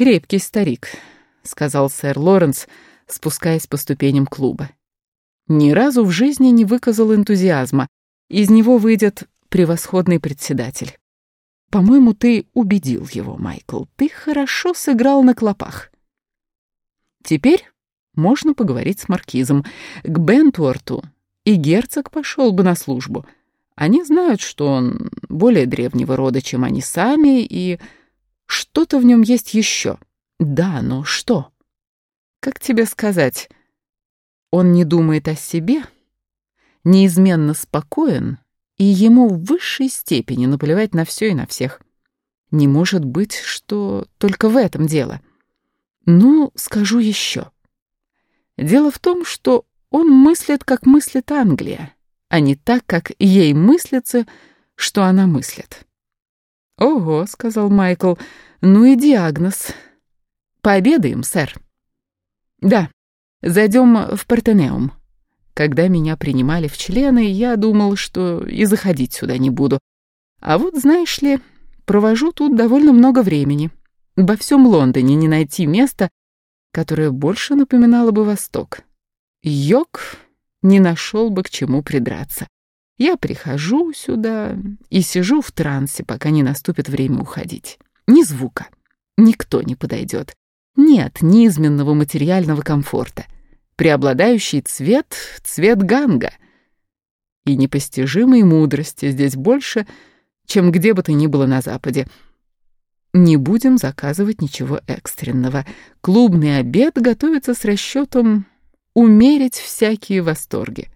«Крепкий старик», — сказал сэр Лоренс, спускаясь по ступеням клуба. Ни разу в жизни не выказал энтузиазма. Из него выйдет превосходный председатель. По-моему, ты убедил его, Майкл. Ты хорошо сыграл на клопах. Теперь можно поговорить с маркизом. К Бентуарту и герцог пошел бы на службу. Они знают, что он более древнего рода, чем они сами, и что-то в нем есть еще. Да, но что? Как тебе сказать? Он не думает о себе, неизменно спокоен, и ему в высшей степени наплевать на все и на всех. Не может быть, что только в этом дело. Ну, скажу еще. Дело в том, что он мыслит, как мыслит Англия, а не так, как ей мыслится, что она мыслит. «Ого», — сказал Майкл, — «ну и диагноз. Пообедаем, сэр». «Да, зайдем в Партенеум». Когда меня принимали в члены, я думал, что и заходить сюда не буду. А вот, знаешь ли, провожу тут довольно много времени. Во всем Лондоне не найти места, которое больше напоминало бы Восток. Йог не нашел бы к чему придраться. Я прихожу сюда и сижу в трансе, пока не наступит время уходить. Ни звука. Никто не подойдет. Нет низменного материального комфорта. Преобладающий цвет — цвет ганга. И непостижимой мудрости здесь больше, чем где бы то ни было на Западе. Не будем заказывать ничего экстренного. Клубный обед готовится с расчетом умерить всякие восторги.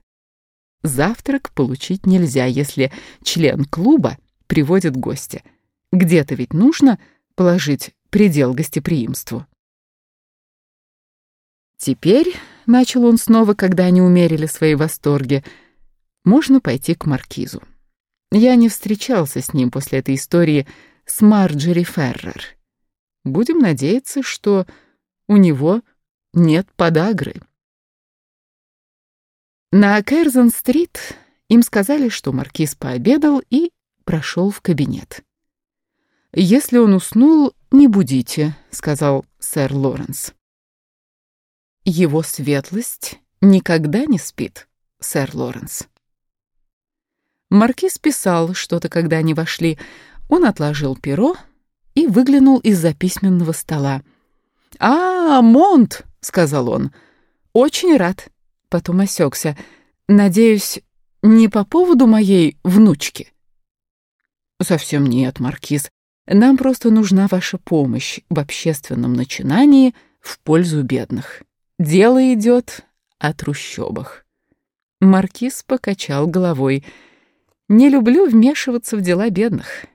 Завтрак получить нельзя, если член клуба приводит гостя. Где-то ведь нужно положить предел гостеприимству. Теперь, — начал он снова, когда они умерили свои восторги, — можно пойти к маркизу. Я не встречался с ним после этой истории с Марджери Феррер. Будем надеяться, что у него нет подагры. На Кэрзон-стрит им сказали, что маркиз пообедал и прошел в кабинет. «Если он уснул, не будите», — сказал сэр Лоренс. «Его светлость никогда не спит, сэр Лоренс». Маркиз писал что-то, когда они вошли. Он отложил перо и выглянул из-за письменного стола. «А, Монт!» — сказал он. «Очень рад потом осекся. Надеюсь, не по поводу моей внучки? Совсем нет, Маркиз. Нам просто нужна ваша помощь в общественном начинании в пользу бедных. Дело идет о трущобах. Маркиз покачал головой. Не люблю вмешиваться в дела бедных.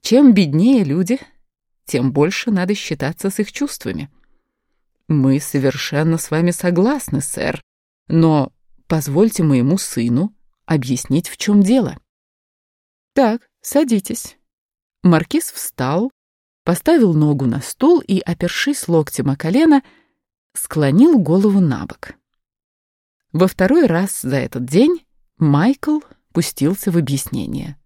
Чем беднее люди, тем больше надо считаться с их чувствами. Мы совершенно с вами согласны, сэр, но позвольте моему сыну объяснить, в чем дело. Так, садитесь. Маркиз встал, поставил ногу на стул и, опершись локтем о колено, склонил голову на бок. Во второй раз за этот день Майкл пустился в объяснение.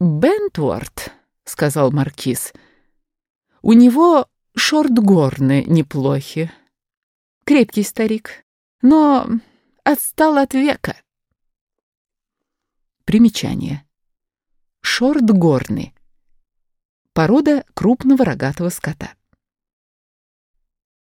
«Бентуарт», — сказал Маркиз, — «у него шортгорны неплохи. Крепкий старик, но отстал от века. Примечание. Шорт горный. Порода крупного рогатого скота.